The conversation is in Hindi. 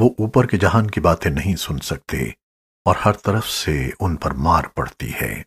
वो ऊपर के जहान की बातें नहीं सुन सकते और हर तरफ़ से उन पर मार पड़ती है।